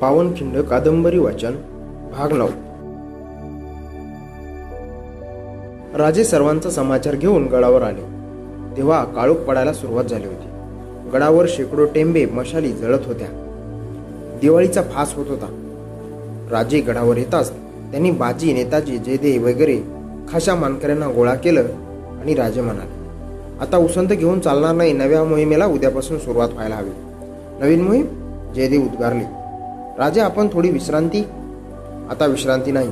پاونچ کاچنگ سروار گے کاڑا سر گڑا شیکڑوں ٹینبے مشال جڑت ہو فاس ہوتا گڑا باجی نیتاجی جیدے وغیرہ خاصا مانکری گولہ آتا اسلام نہیں نواز مہیم سروات ووی نو جے دے گار لی راجے تھوڑی وشرانتی آتا نہیں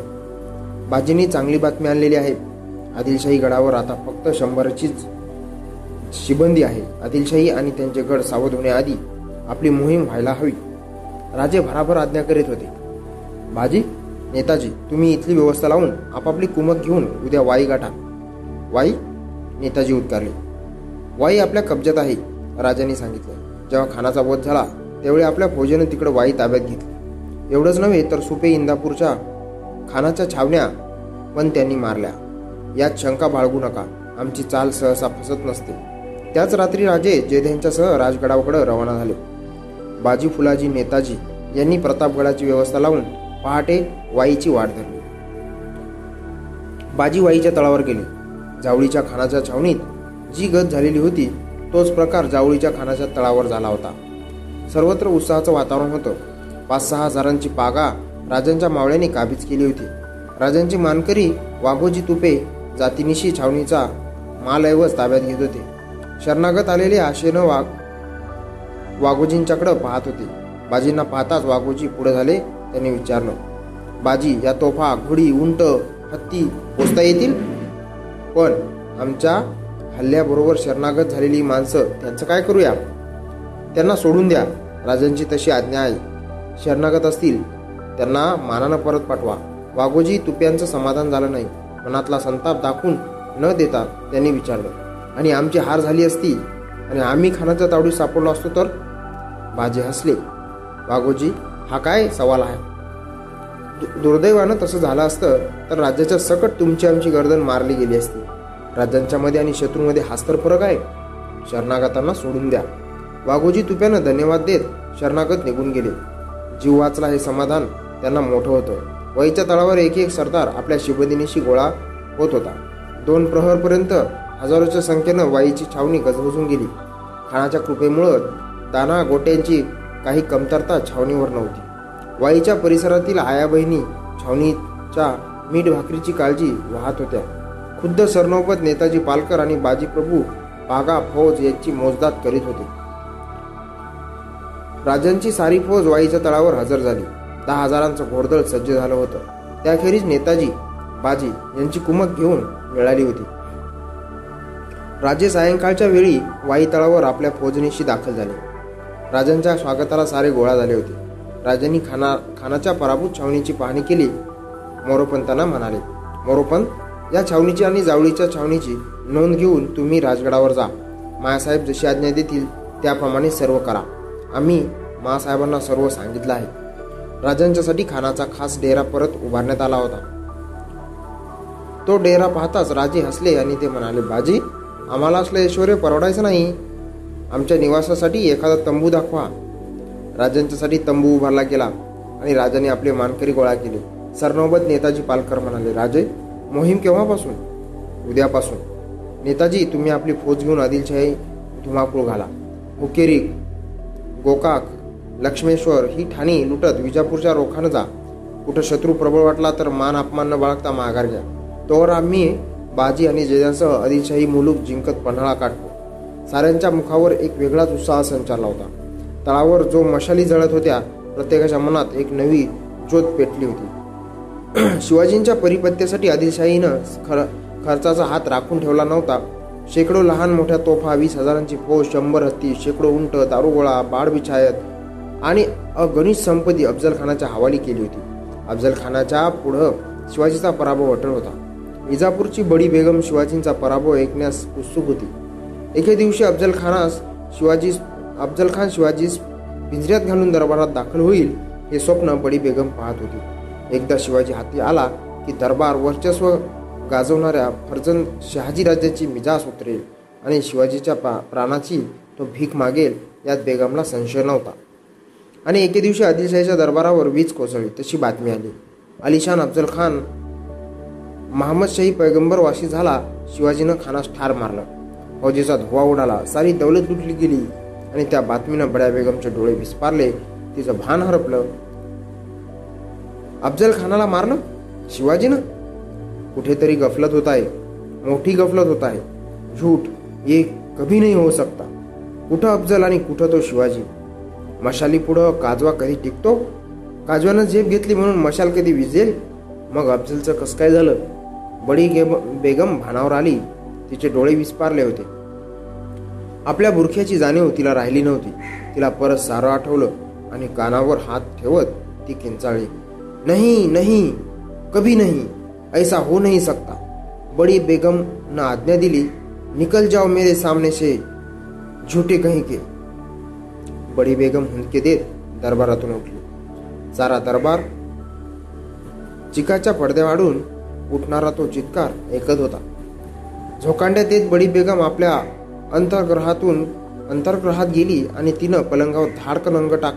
باجی نے چانگلی بات آپلشای گڑا فتح شنبر شیبندی ہے آدلشای اور گڑ سود ہونے آدھی اپنی موہم واجے بربر آجا کرتے باجی نیتاجی تمہیں اتلی ویوستھا لاپلی کمک گیون وائی گاٹا وائی نیتاجی ادارے وائی اپبج ہے راجا سا جہاں خانچہ بوتھا تھی اپنے فوجی نے تکڑ وائی تایات گی ایونپےاپور خاندان باغو نکا آل سہستے گڑا روانہ بجی فلاجی نیتاجی پرتاپگڑا ویوستھا لہا وائی کی واٹ باجی وائی تلاور گیلی جاولی خان چھاونی جی گتھی تو خان تلاور ہوتا سر واتا ہو پانچ سی پگا راجن موڑی نے کابیز کی ہوتی راجن مانکری وگوجی تپے جاتی چھاونی کا مال تعبیات شرناگت آشے نگوجی کڑ پاتے بجینا پہتوجی پورے باجی توفا گھڑی اٹ ہوںستا پن آم ہلو شرناگت مانس کرویا سوڑ دیا راجن کی تش آج شراغت منا پرٹو سماد منتھ دار تاڑی ساپ لوگوی ہاں سوال ہے درد سکٹ تم کی آمد گردن مار گی میم شتروں می ہاستر فرک ہے شرناگت سوڈن دیاگوجی تن شرناگت نکل گیے جیو ویلا سماد ہوئی تر ایک سردار ہوتا دوہر پریت ہزاروں وائی کی چھاونی گزبزون گیلی خان کانہ گوٹن کی کامت چھاونی پر نوتی وائیسرات آیا بہنی چھاؤنی چیٹ بھاکری کی کا خد سرنوپت نیتاجی پالکیبا فوج یا موجداد کر ساری فوج وئی چڑا ہزر جی دہ ہزار گوردل سجیریج نیتاجی باجی کمک گیون ملا ہوتی راجے سائن کا ویسے وائی تلاور اپنے فوجنی داخل سوگتا سارے گولہ جی خانہ پریبوت چھاؤنی کی پہانی کے لیے موپنتانے مور پنتنی جاوڑی چھاونی کی نوند گیون تمہیں راجاور جا میسب جی آجا دے سرو کرا سر سلام خاص ڈیرا پرا پاس راج ہسلے بازی آماسوریہ پرڑا چاہیے آما ساتھا تمبو دکھا راجن سی تمبو ابار گیلاج مانکری گولا کے لیے سرنبت نیتاجی پالک منا موہم کے فوج گیون آدل شاہی دھماک گا لکشمیشور ہىٹاپور روخان جا كے شتر پربل واٹلا تو مان اپ نہ بڑا تو جيز آدل شاہى ملوك جنکت پنہرا كٹھو ساريں مخاور سنچار ہوتا تر جى مشلی جڑت ہوتى پرتى ميں نوى جوت پیٹلی ہوا پريپتيا سى آدل شاہيں خرچا چاہ ركھن ٹيولا نتا شیکفا ویس ہزار پریباپوری بڑی بےگم شیوی کا پریبو ایکنے ہوتی ایک افزل خانس افزل خان شیوی پنجرت گھلن دربار داخل ہوئی بڑی بےگم پہ ایک دا شیوی ہاتھی آربار وچس گاجوایا فرجن شاہجی راجا مزاج اترے شیویورگے دربار ویج کو افزل خان محمد شاید پیگمبر وسی شیوی نسار مارل فوجی کا دھوا اڑا ساری دولت گوٹلی گیس بےگم چوڑے بھسپار تیز بھان ہرپل افزل خان مارل شیوی ن کٹ تری گفلت ہوتا ہے گفلت ہوتا ہے مشال پڑھ کاجوا کئی ٹیکت کاجو گیون مشال کدیز مگر افزل چسکائے بڑی بےگم بھانا آس پہ اپنے بورکھیا کی جانیو تیلا راہ نیلا پر کاور ہاتھ کھنچلی نہیں نہیں کبھی نہیں ایسا ہو نہیں سکتا۔ بڑی بیگم نہ آدمی دلی نکل جاؤ میرے سامنے سے جھوٹے کہیں کے۔ بڑی بیگم ہند بےگم ہندکے دربار سارا دربار چی پڑد اٹھنا تو چارت ہوتا۔ بڑی بےگم اپنے گراترہ گیلی اور تین پلنگ دھاڑک نگ ٹا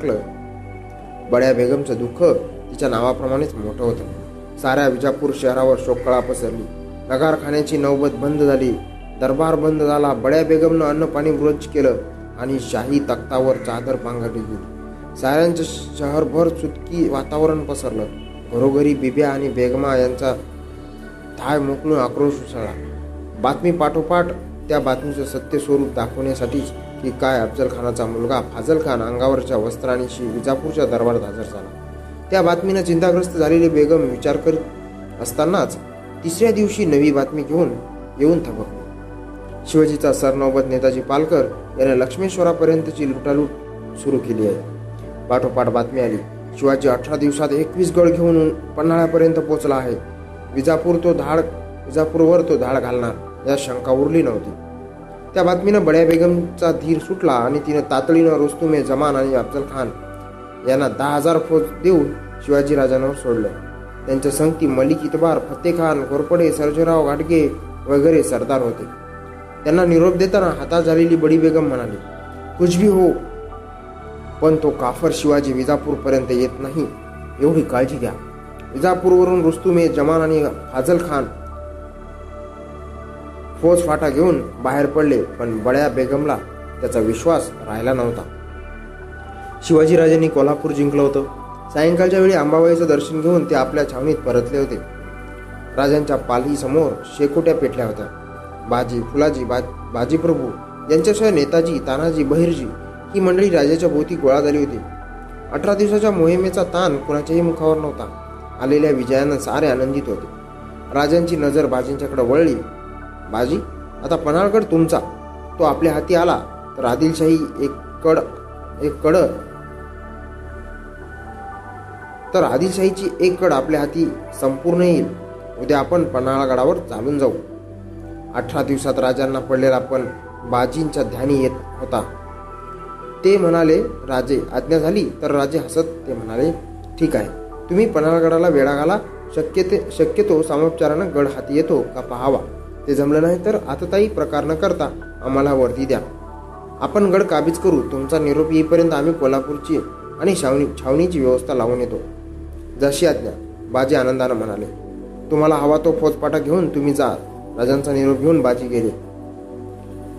بڑی بےگم چوڑے موٹا ہوتا۔ سایا بجاپور شہر شوقکڑا پسر کگار خانہ چی نوبت بند جی دربار بند جا بڑا بےگمن اینپانی موجود شاہی تختر چادر پگ سا شہر بھر چی واتا پسر گھر بھبیا آکر باتوپی ستیہسور داخنے افضل خان کا ملگا فاضل خان اگاور وستی بجاپور دربار ہزار سلا بات چستان تھوجی کا سر نوبت نیتا لکرا پریٹھواٹ بات شیوی اٹھارہ ایکس گڑ پنہا پریت پہچلا ہے شنکا ارلی نوتی نے بڑی بےگم دھیر سٹلا تین تمان افزل خان دہ ہزار فوج دونوں شیوی راجان سوڈل سنگتی ملک اتبار فتے خان گورپڑے سرجراؤ گاٹگے وغیرہ سردار ہوتے نروپ داتا جی بڑی بےگم منالی کچھ بھی ہو پن تو کافر شیوی بجاپور پریت یت نہیں ایونی کا روس می جمان فضل خان فوج فاٹا گون باہر پڑے پن بڑی بےگملہ نا شیوی راجی کو ویسے امبا چرشن گوننی پرت لے سمو شیک پیٹ لبو نیتاجی تانا جی بہرجی کی میری گولہ آتی اٹھارہ دس مان کو ہی مرتا آجیا سارے آنند نظر بجی کڑ وڑلی باجی آتا پناہ گڑ تمتا تو اپنے ہاتھی آدیل شاہی ایک کڑھ کڑ آدیش چی ایک گڑی سیل اپن پناہ گڑا جاؤ اٹھارہ پڑھ بجیے پناہ گڑا ویڑا گا شکیت ساموپچار گڑ ہاتھی کا پہاڑ جمل نہیں تو آت پر کرتا آمدی دیا اپنے گڑ کابیز کرو تموپر کو جشیا تمہارا ہوا تو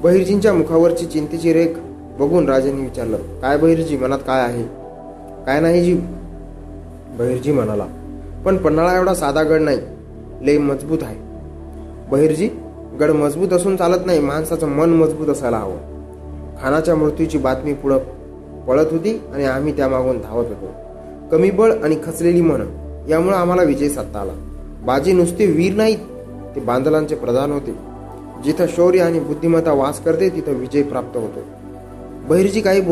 بہرجی چیز بگار بہرجی مناتے بہرجی منا پنہا ایوڑا سادہ گڑ نہیں لے مضبوط ہے بہرجی گڑ مضبوط نہیں منساچ من مضبوط مرتبہ بات پڑت ہوتی آگے دھاوت ہو کمی بڑا خچل من آج ساتھ نیور نہیں باندل ہوتے جیت شو کرتے ہوتے بہرجی کاڑت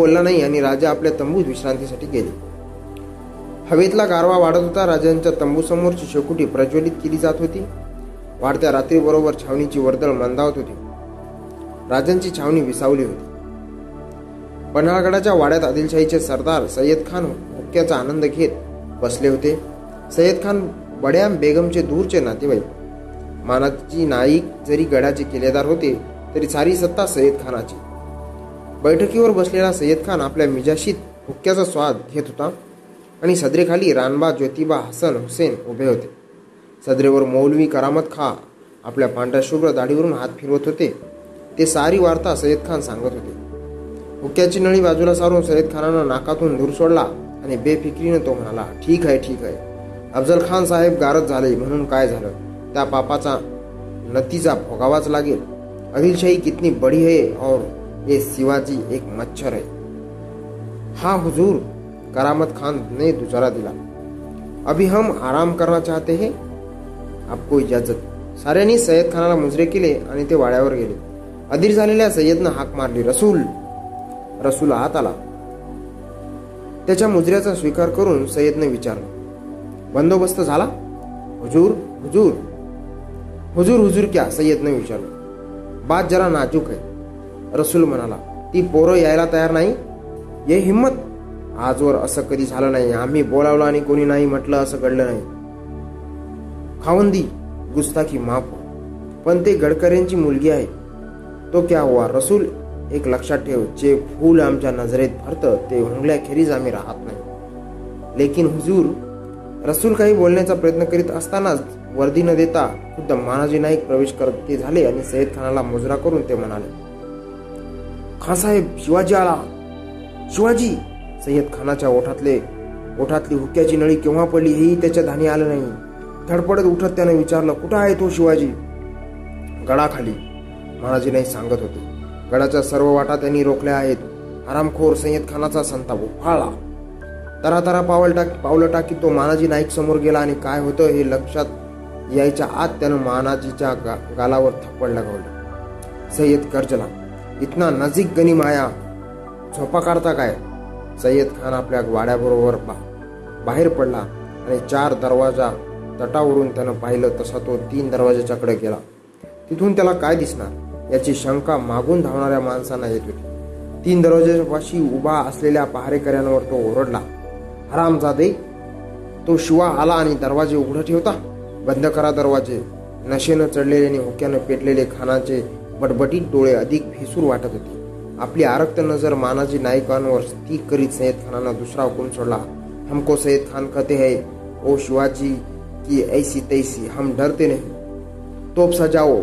ہوتا تمبو سموکٹی پرجولیت ہوتی راتری برابر چھاؤنی چردڑ مندا ہوتی چھاؤنی ویسا لیتی بنار گڑا آدل شاہ سردار سید خان ہو سڑک سرد خان اپنے سدرے وری کرامت خا اپ پانڈا شاڑی ہاتھ ساری وارتا سئید خان ستے حکی نئی بجوا سارے سان نو دور سوڈ بے فکری نے تو من ٹھیک ہے ہاں ہزر کرامت خان نے ابھی ہم آرام کرنا چاہتے ہیں آپ کو اجازت سا سید خان مجرے کے لیے واڑیا گیلے ادھیرا سید ناق مارلی رسول رسولا ہاتھ آ بندوبست نوریا تیار نہیں یہ ہند آجور نہیں آولا کو مح پن گڈکن کی ملگی ہے تو کیا ہوا رسول ایک لکشت پھول آم نظر نہیں لیکن ہزور رسل کا دم ماراجی نئی پروش کر سانکیو پڑی یہاں آل نہیں دھتار کٹا ہے تو شیوی گڑا خالی ماراجی نئی ستے گڑھا سرو وٹا روک لیا آرامخر سید خانا تراترا پا پاؤ تو لکت آناجی گاپڑ لگا سرنا نزی گنیم آیا سوپا کاڑتا سی خان اپنے گاڑیا بھر پڑ چار دروازہ تٹاڑ پہ تو تین درواز چڑھ گیا تیتھنسنا تین دروازہ بند کرا دروازے نشے چڑھنے پیٹل بٹبٹی ڈوئے ادیکر وی اپنی آرکت نظر مناجی ناکان کر سید خان دکن سوڈ ہم سید خان کتے ہے تو سجاؤ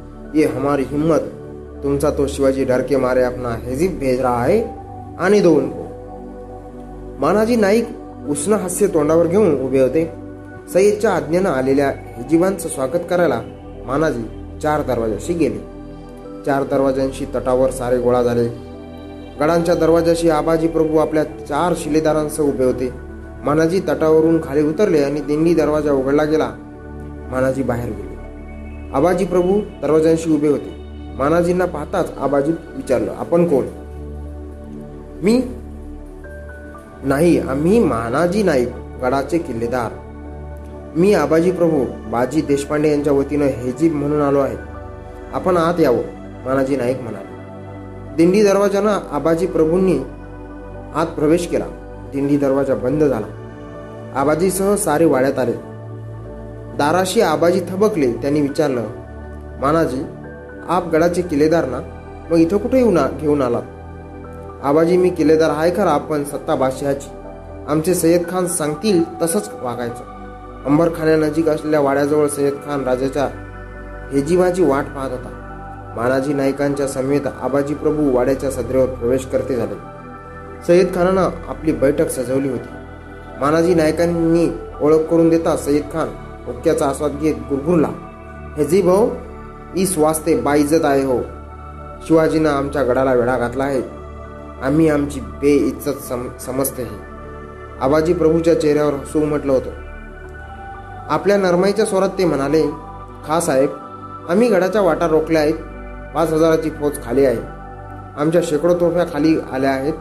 یہ ہماری ہوں شیوی ڈرکے مارے اپنا حزیب بھجرا ہے ماناجی نئی اُسے تو سئی چیز آج آجیبان سے مناجی چار دروازے گیار دروازی تٹاور سارے گولا جا گڑھا دروازہ آباجی پربو اپنے چار شیلدار سے ابے ہوتے۔ ماناجی تٹاور خالی اتر یعنی دن دروازہ گیلا۔ مانا جی باہر گیل آباجی پربو دروازے آباجی اپن کوئی گڑا دار آباجی پربو باجی دیشپے جیب آلو ہے اپن آت آؤ مجی نائک منا دروا آباجی پربنی آت پرویش کے دروازہ بند جا آجی سہ سارے واپس داراشی آباجی تھبکار ہے سنگل خانج سانجیم سمیت آباجی پربو وڈیا کرتے جا سد خان اپنی بک سجولی ہوتی ماناجی نائک کرتا سئید خان آسواد گی گرگن لو ایستے با ہو شی نا آڈا گاتے آباجی پربرٹل خاص آڈا روک لچ ہزار پوچھ خالی ہے آم شیک خالی آیا ہے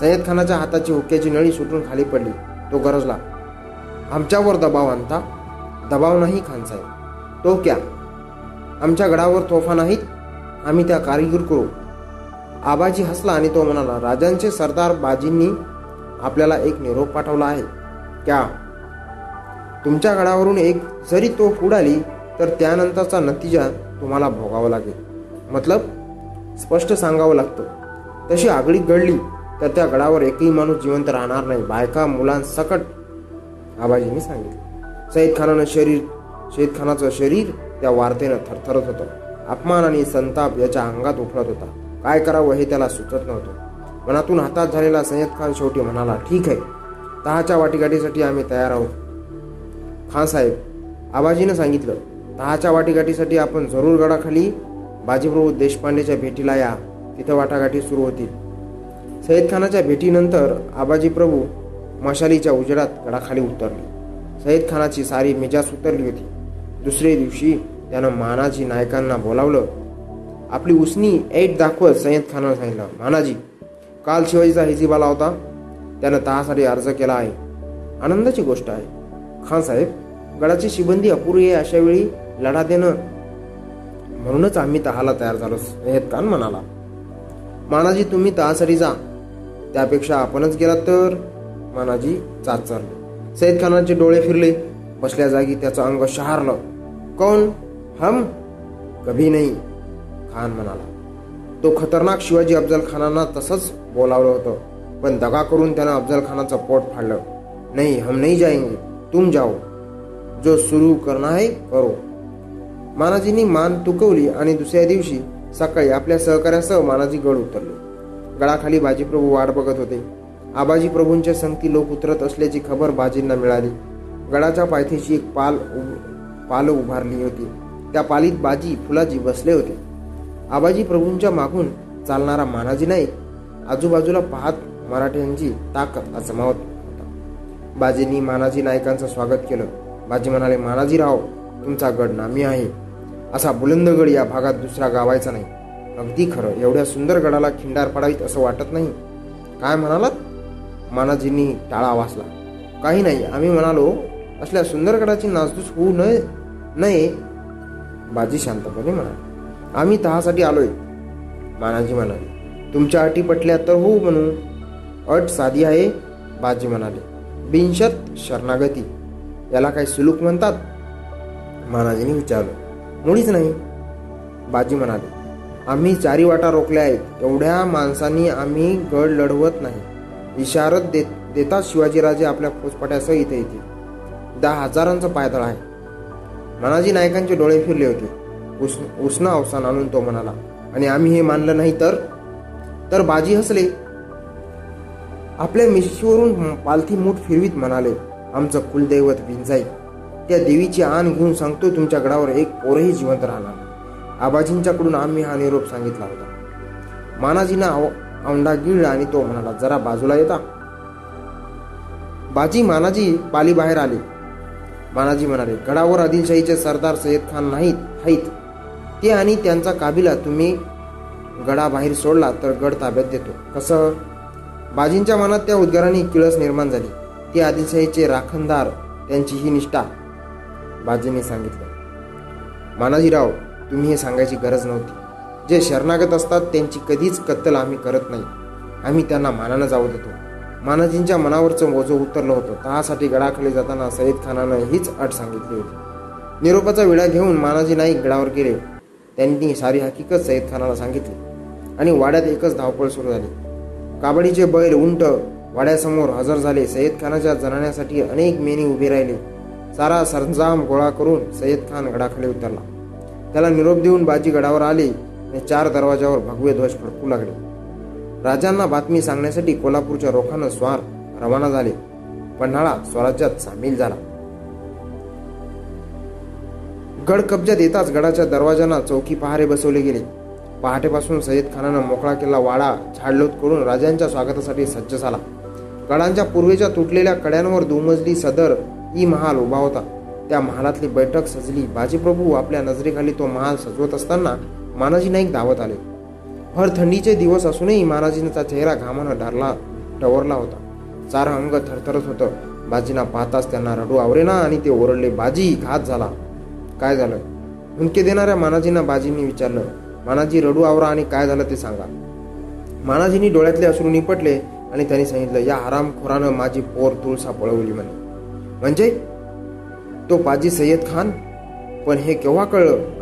سید خان ہاتا چی نیٹن خالی پڑی تو گرجلا آپ دباؤ دباؤ نہیں کھانا تو آماور توفا نہیں آاریگر کرو آباجی ہسلا راجن سردار باجی ایک نروپ پہ تمہیں گڑا ایک جی توڑی تو نتر کا نتیجہ تمہیں بوگا لگے مطلب سانگا لگت تش آگڑی گڑلی گڑا پر ہی منوس جیون رہ سکٹ آباجی سنگل سید خان شریر سئیدان شریر تھرترت ہوتا ابمان سنتاپڑا کاات سد خان شوٹھی منال ٹھیک ہے تہوار وٹیگاٹی سی آپ تیار آب آباجی سیکھ لہاٹی گاٹی زرو گڑا خالی باجی پرو دیشپے بھٹی لیا تٹا گاٹی سرو ہوتی سئیدای بھٹی نتر آباجی پربو مشال گڑا خالی اتر لی سید خان کی ساری مجاس اتر لیتی دسرے دن مناجی نائکان بولاؤ اپنی اثنی ایٹ داخوت سئیدان سننا ماناجی کا ہوتا تہا ساری ارج کیا آنند کی گوشت ہے خان صحیح گڑا چیبندی اپوری ہے اشیا وی لڑا دین آہ تیار جل سد خان مناجی تمہیں تہسری جا اپنچ گیلاجی چاچر سئید خانے فرل بس لاگی شہر لم کبھی نہیں خان منا تو خطرناک شیوی افزل خان تس بولا ہوتا پن دگا کران پوٹ پھڑ نہیں ہم نہیں جائیں گے تم جاؤ جو کرو مناجنی اور دوسرے درمی سکئی اپنے سہارا سہنازی گڑ اتر گڑا خوبی پربت ہوتے آباجی پربتی لوگ آباجی پربن چالنا ماناجی نائک آجواج پہ مرٹ ازم بجی مجی نائکت ماناجی راؤ تمتا گڑ نامی ہے بلند گڑیا باغات دسرا گا نہیں اگی خر ایوڑیا سندر گڑا کھنڈار پڑا ہی اسے نہیں کاجی نے ٹاڑا وسلا کہیں نہیں آنا اسلام سندر گڑا ناسدوس ہوئے باجی شانت آم تہا آلو مناجی منالی تم کیا اٹی پٹیا تو ہو بنو اٹ سادی ہے باجی منالی بنشت شرناگتی یہ سلوک منت مناجی نے انچار مڑس نہیں باجی منالی آمہ چاری وٹا روک لوڑا منسوخ گڑ لڑت نہیں انشارت د شی راجے اپنے پوچپا سہی دہ ہزار پیتھ ہے مناجی نائک فراہمی اوسان آن لائن یہ مانل نہیں تو بازی ہسلی اپنے مشور پالتھی موٹ فیوت منال آمچ کلدائی دیوی کی آن گون سکتو تمہیں گڑا ایک پور ہی جیونت رہنا آباجی کڑھن آپ سوناجی نوڈا گیڑھاجی آناجی گڑا ودیل شاہی سردار سید خانے کابیلا تمہیں گڑا باہر سوڈلہ تو گڑ تبیات دے تو مناتے کلس نمبر آدیل شاہ رکھندارجی نے سناجی راؤ تمہیں سانگا کی گرج نتی جی شرناگت استا کدیچ قتل کرنا جاؤ دیکھو مانجی مناور اتر نت تہا گڑا جاتا سئید خان ہی اٹ سی ہوتی نوپا چڑا گے مانجی نئی گڑا گیل ساری حقیقت سئیدان سی وڈیات ایک دھاوپ سرو کابڑی بل انٹ وڈیا سمو ہزر سید خان جنان سی اک مینی ابھی ریلی سارا سرجام گولہ کر سید خان گڈاخی اتر آ چار درواز دھوج کڑکو لگے بات سامنے کو روخانہ پنہاڑا گڑکبجا چار دروازہ چوکی پہارے بس لے لی پہاٹے پاس سئید خان مکڑا کے سج گڑا پورے تھی کڑھا ددر اِ محال ابا ہوتا محلاتی بھٹک سجلی بجی پربو اپنے نجرے باجی دینا ماناجی بجی نے مانا جی رڈو آورا کا ماناجی ڈوڑیت نپٹل پو تا پڑولی تو پاجی سید خان پن کے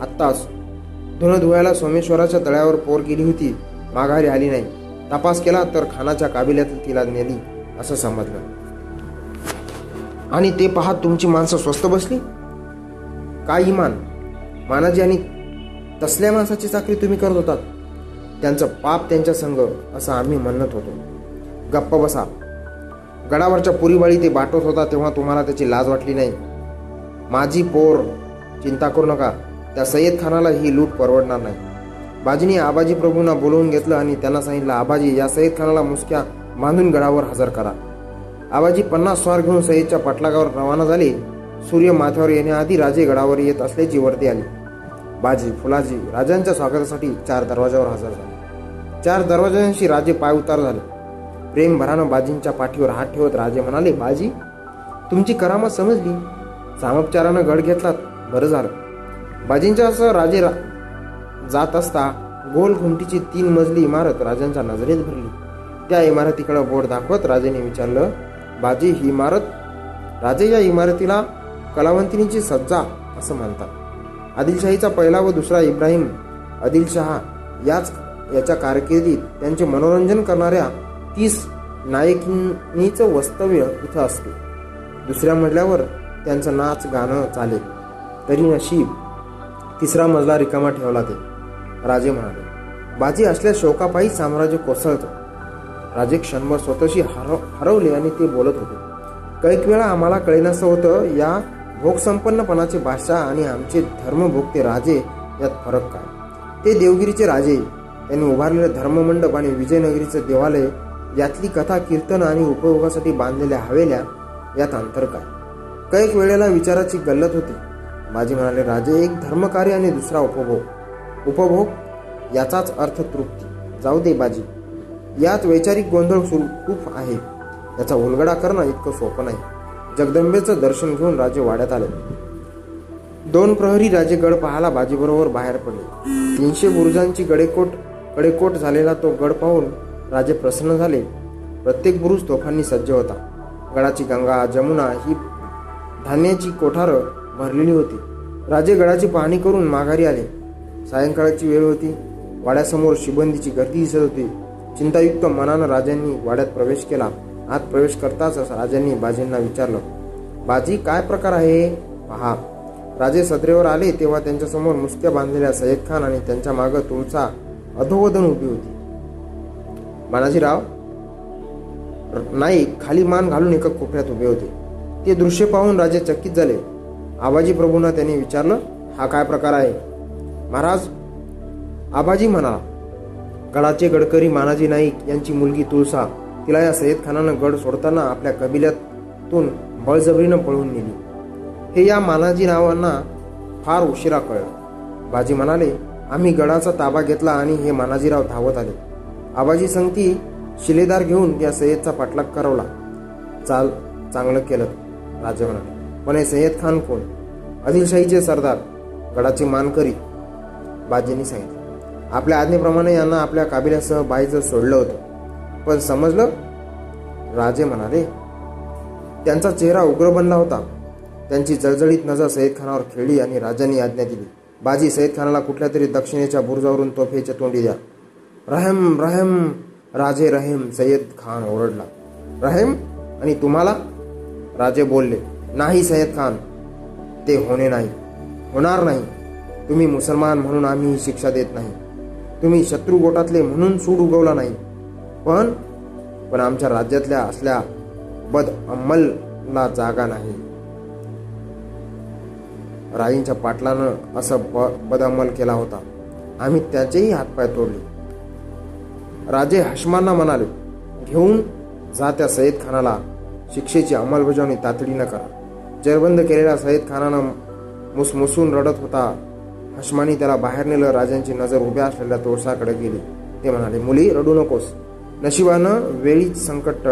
کتاس دیا سومیشورا تڑیا پور گی ہوتی معگاری آئی تپس کے کابل تیلا نیلی اس سمجھ لینا تم کی منس بس لیمان مناجی آسیا منسوخ چکری تمہیں کرپ اس آنت ہوپ بسا گڑھ پوری والی بٹ تم لج ویٹلی نہیں سد خان ہی لوٹ پروڑنا نہیں بجی نے آباجی پربنا بولو گیت لینا سنگل آباجی سید خان گڑا ہزر کرا آباجی پنس سوار گھر سیدلاگاور روانہ سوری معتوار گڑا آجی فلاجی راجہ سی چار دروازے ہزار چار دروازے پائے اتار جلد بھر بجی پھیور ہاتھ تم کرامت سمجھ گی ساپچار گڑھ برضی گول مجلی نجرے بوٹ داخبا آدیل شاہی کا پہلا و دوسرا ابراہیم آدل شاہکیت منورنجن کرنا تیس ناک وست دیا نچ گان چل تری نشیب تیسرا مزلہ رکاولہ بجے شوق پہ سامراجی کوسے کمبر ہرولی بولتے ہوتے کئی ویلا آس ہوتا پنا بادشاہ آم سے دھرم بھوکتے راجے فرق کا دیوگیریڈپریچے دیوال کتھا کیرتن اور باندھا ہولا اتر کا کئی ویسا گلت ہوتی ایک درمکاری گوند ہے جگد آپری گڑ پہ بجی برابر باہر پڑے تینشے برجان سے گڑکوٹ گڑکوٹ گڑ پہ بروز توفان سج گڑا گنگا جمنا ہی خانے کی کوے گڑا پہنی کرگاری آتی سمو شی گردی ہوتی چنتا منا راجانی واڑت پروش کرتا پر سترے آج سمو نسکے باندھنے سہید خانگ تو ادودن ابھی ہوتی بانجی را خالی معن گا کھپڑیات ابے ہوتے درش پہ چکیت پربونا ہا کا ماراج آباجی گڑا چھ گڑکری سعید خان گڑ سوڑتا اپنے کبھی بڑزبری پڑھن گیانجی روشرا کھانے آڈا چاہتا تابا گیت مناجی راؤ دھوت آباجی سنگھی شیلدار گیون کا پٹلاگ کر سد خان کون سردار گڈی اپنے آج سوڈل بننا ہوتا جڑجڑت نظر سئیدان کھیلی اور کھٹیات دکنے برجاور توفی چونڈی دیا رحم رحم رہ نہیں ست خان ہوسلمان شکشا دتر گوٹات سوٹ اگولا نہیں۔ پن پہ آج بد امل جاگا نہیں۔ راج پاٹلا بدمل کیا ہوتا۔ آج ہاتھ توڑے ہسمان منال جاتا سید خان شکشے کیمل بجاونی تڑی نکا جربند کے لیے سئیدانس رڑت ہوتا ہسمانی نظر تو گی رڈو نکوس نشیبان ویلی سنکٹ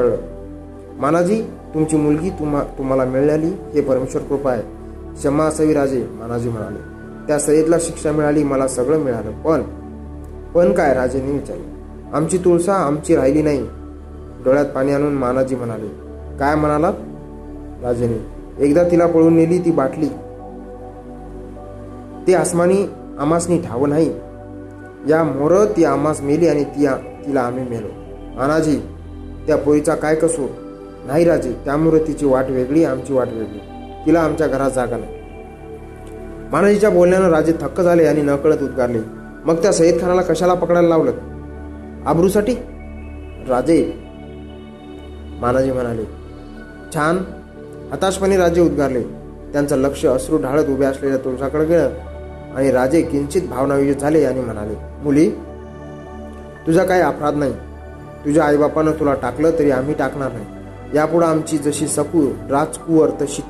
مناجی تمگی تمہیں مل جی پرمیشور کپا ہے شما سوی راجے مناج لکشا ملا مگر من پن کا آم کی تولس آم کی راہ لی نہیں ڈویات پانی آنوی منالی ایک دے باٹلی تسمانی آمسنی ڈھاو نہیں آماس میلی تیلا میلو مناجا کام کی وٹ ویگلی تیلا آم کیا بولنے تھک جی نکل ادگار لی مگر سید خان کشا لکڑا لولا آبرو سا مجی م ششپ لک اصر ڈھاڑت نہیں تئی باپان ترین آم کی جی سکو راج کشی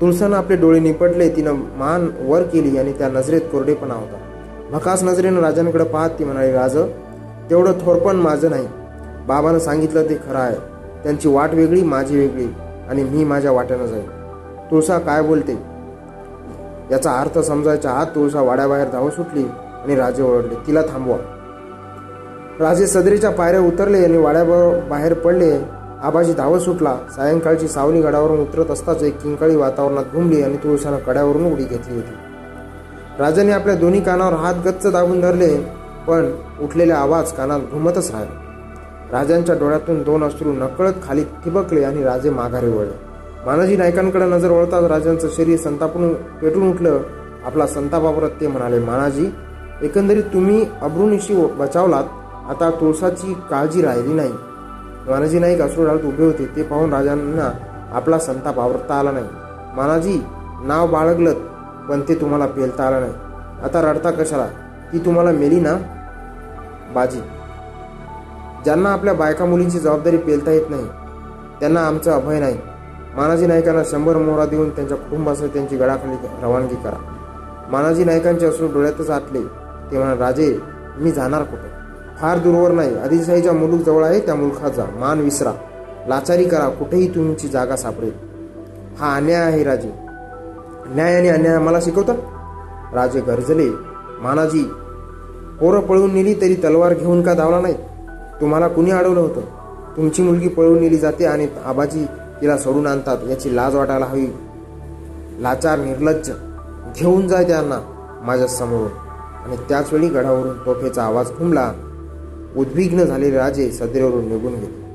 تے نپٹ لے مان ور کے لیے کوکاس نجرے پہ منالی راج تھوڑپ نہیں بابان سی خرا ہے می مجھے وٹیا جائے تاکہ کامیا واو سٹھی راجے وربلی تیلا تھے سدریج پائر اتر باہر پڑے آباجی دھاو سٹلا سائن کا سونی گڑا اترت کنکڑی واتا گیسان کڑیا ہوتی راج نے اپنے دونوں کابن دھرل پن اٹھلے آواز کا رہنے راجہ ڈوڑیات دون اس نکڑت خالبک وڑے ماناجی نائکنک نظر وڑتا شریر سنتا پیٹن اٹھ لوگی ایکندری تمہیں ابرونیشی بچاؤ آتا تو کاجی نئی اسرو ڈال ابھی ہوتے پہنچنا اپنا سنتا آناجی نو بڑگل پن تا پیلتا آتا رڑتا کشا تھی تمہیں میلی نا بجی جنہیں اپنے بائکداری پھیلتا آم چھ ماناجی نائکر موہرا دونوں کبھی گڑا روانگی کرا مجی نائک ڈوڑت آجے نہیں آدیشائی جا ملک جائے گا لچاری کرا کچھ جاگا سپڑے ہاں انیا ہے راجے نیا مطلب راجے گرجل مناجی پور پڑی تری تلوار گیون کا داولہ نہیں تمہارا کنہیں اڑ تم کی ملگی پڑی جاتی اور آباجی تیلا سڑتا یہ لج وٹا ہوئی لچار نلج دھیون جائے مجھ سمونیچی گڑا وفے کا آواز کھملہ ادوگن راجے سدریور نگن گ